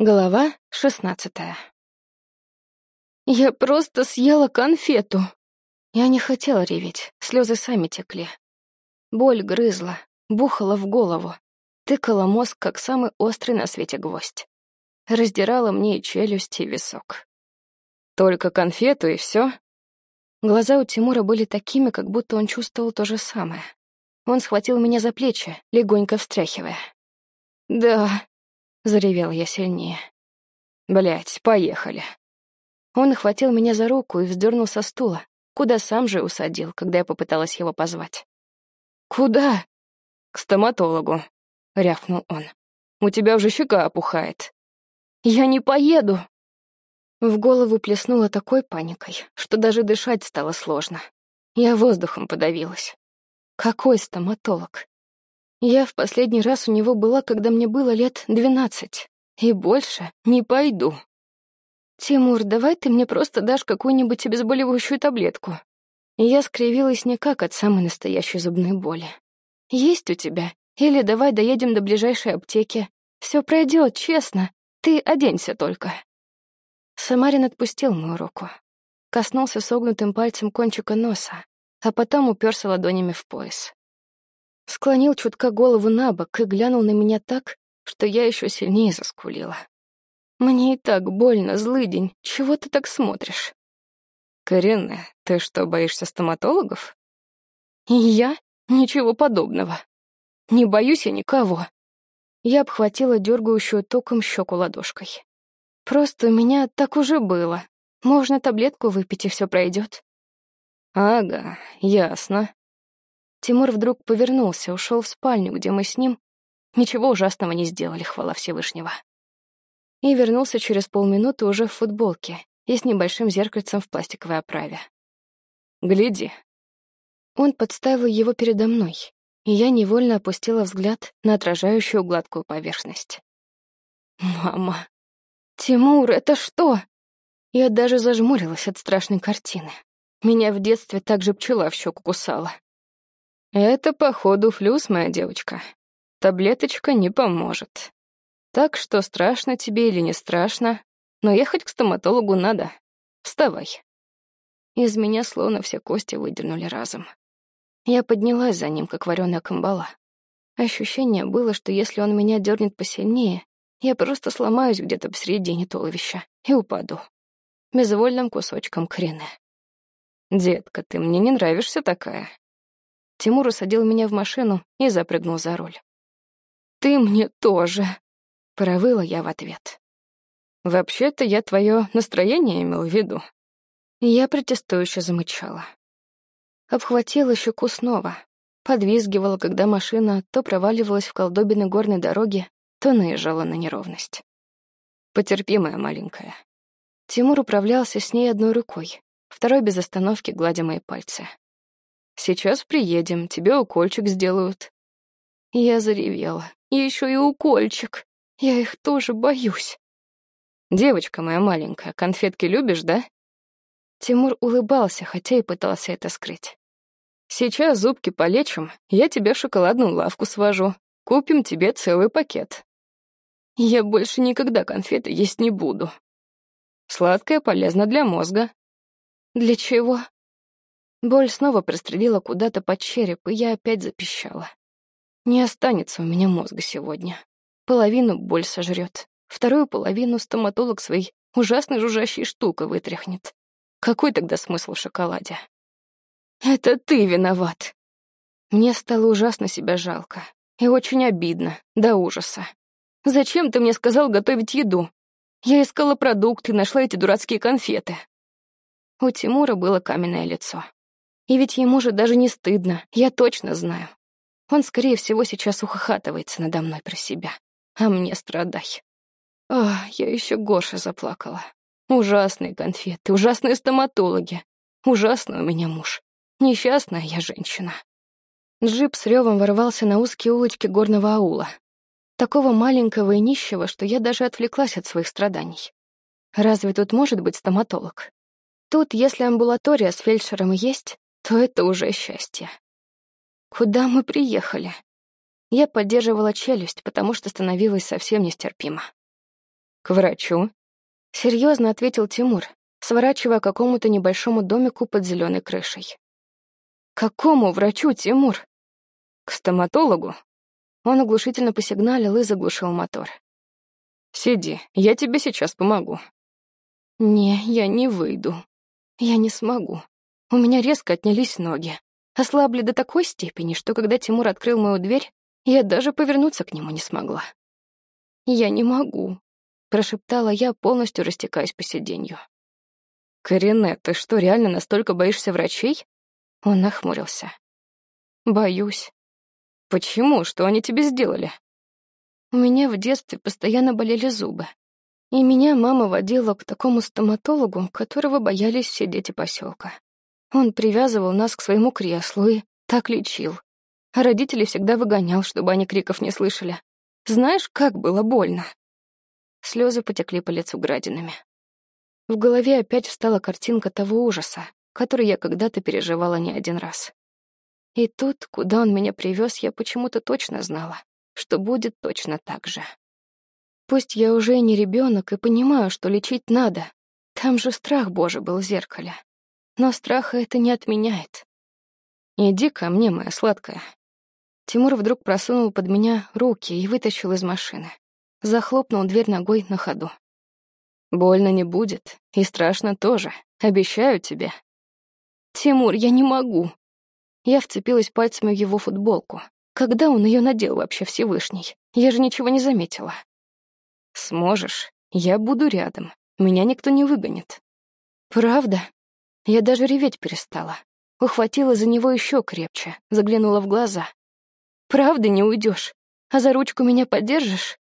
Глава шестнадцатая. Я просто съела конфету. Я не хотела реветь, слезы сами текли. Боль грызла, бухала в голову, тыкала мозг, как самый острый на свете гвоздь. Раздирала мне челюсть, и висок. Только конфету, и все. Глаза у Тимура были такими, как будто он чувствовал то же самое. Он схватил меня за плечи, легонько встряхивая. «Да, Заревел я сильнее. Блять, поехали. Он охватил меня за руку и вздернул со стула, куда сам же усадил, когда я попыталась его позвать. «Куда?» «К стоматологу», — рявкнул он. «У тебя уже щека опухает». «Я не поеду!» В голову плеснуло такой паникой, что даже дышать стало сложно. Я воздухом подавилась. Какой стоматолог? Я в последний раз у него была, когда мне было лет двенадцать. И больше не пойду. «Тимур, давай ты мне просто дашь какую-нибудь обезболивающую таблетку». я скривилась никак от самой настоящей зубной боли. «Есть у тебя? Или давай доедем до ближайшей аптеки. Все пройдет, честно. Ты оденься только». Самарин отпустил мою руку. Коснулся согнутым пальцем кончика носа, а потом уперся ладонями в пояс. Склонил чутка голову на бок и глянул на меня так, что я еще сильнее заскулила. «Мне и так больно, злыдень. Чего ты так смотришь?» «Карина, ты что, боишься стоматологов?» «И я? Ничего подобного. Не боюсь я никого». Я обхватила дергающую током щеку ладошкой. «Просто у меня так уже было. Можно таблетку выпить, и все пройдет». «Ага, ясно», Тимур вдруг повернулся, ушел в спальню, где мы с ним ничего ужасного не сделали, хвала Всевышнего. И вернулся через полминуты уже в футболке и с небольшим зеркальцем в пластиковой оправе. «Гляди». Он подставил его передо мной, и я невольно опустила взгляд на отражающую гладкую поверхность. «Мама! Тимур, это что?» Я даже зажмурилась от страшной картины. Меня в детстве так же пчела в щеку кусала. Это, походу, флюс, моя девочка. Таблеточка не поможет. Так что страшно тебе или не страшно, но ехать к стоматологу надо. Вставай. Из меня словно все кости выдернули разом. Я поднялась за ним, как вареная камбала. Ощущение было, что если он меня дернет посильнее, я просто сломаюсь где-то посередине туловища и упаду. Безвольным кусочком крины. «Детка, ты мне не нравишься такая», Тимур усадил меня в машину и запрыгнул за руль. «Ты мне тоже», — провыла я в ответ. «Вообще-то я твое настроение имел в виду». Я протестующе замычала. Обхватила щеку снова, подвизгивала, когда машина то проваливалась в колдобины горной дороги, то наезжала на неровность. «Потерпи, моя маленькая». Тимур управлялся с ней одной рукой, второй без остановки гладя мои пальцы. Сейчас приедем, тебе укольчик сделают». Я заревела. Еще и укольчик. Я их тоже боюсь. «Девочка моя маленькая, конфетки любишь, да?» Тимур улыбался, хотя и пытался это скрыть. «Сейчас зубки полечим, я тебе шоколадную лавку свожу. Купим тебе целый пакет. Я больше никогда конфеты есть не буду. Сладкое полезно для мозга». «Для чего?» Боль снова прострелила куда-то под череп, и я опять запищала. Не останется у меня мозга сегодня. Половину боль сожрет, вторую половину стоматолог своей ужасной жужжащей штукой вытряхнет. Какой тогда смысл в шоколаде? Это ты виноват. Мне стало ужасно себя жалко. И очень обидно, до ужаса. Зачем ты мне сказал готовить еду? Я искала продукты, нашла эти дурацкие конфеты. У Тимура было каменное лицо. И ведь ему же даже не стыдно, я точно знаю. Он, скорее всего, сейчас ухахатывается надо мной про себя. А мне страдай. Ах, я еще горше заплакала. Ужасные конфеты, ужасные стоматологи. Ужасный у меня муж. Несчастная я женщина. Джип с ревом ворвался на узкие улочки горного аула. Такого маленького и нищего, что я даже отвлеклась от своих страданий. Разве тут может быть стоматолог? Тут, если амбулатория с фельдшером есть, то это уже счастье. Куда мы приехали? Я поддерживала челюсть, потому что становилось совсем нестерпимо. К врачу? Серьезно ответил Тимур, сворачивая к какому-то небольшому домику под зеленой крышей. Какому врачу, Тимур? К стоматологу. Он оглушительно посигналил и заглушил мотор. Сиди, я тебе сейчас помогу. Не, я не выйду. Я не смогу. У меня резко отнялись ноги. Ослабли до такой степени, что когда Тимур открыл мою дверь, я даже повернуться к нему не смогла. «Я не могу», — прошептала я, полностью растекаясь по сиденью. «Корене, ты что, реально настолько боишься врачей?» Он нахмурился. «Боюсь». «Почему? Что они тебе сделали?» У меня в детстве постоянно болели зубы. И меня мама водила к такому стоматологу, которого боялись все дети поселка. Он привязывал нас к своему креслу и так лечил. Родители всегда выгонял, чтобы они криков не слышали. Знаешь, как было больно? Слезы потекли по лицу градинами. В голове опять встала картинка того ужаса, который я когда-то переживала не один раз. И тут, куда он меня привез, я почему-то точно знала, что будет точно так же. Пусть я уже и не ребенок и понимаю, что лечить надо. Там же страх Божий был в зеркале. Но страха это не отменяет. Иди ко мне, моя сладкая. Тимур вдруг просунул под меня руки и вытащил из машины. Захлопнул дверь ногой на ходу. Больно не будет, и страшно тоже, обещаю тебе. Тимур, я не могу. Я вцепилась пальцами в его футболку. Когда он ее надел вообще Всевышний? Я же ничего не заметила. Сможешь, я буду рядом. Меня никто не выгонит. Правда? Я даже реветь перестала. Ухватила за него еще крепче, заглянула в глаза. «Правда не уйдешь? А за ручку меня поддержишь?»